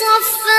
صفا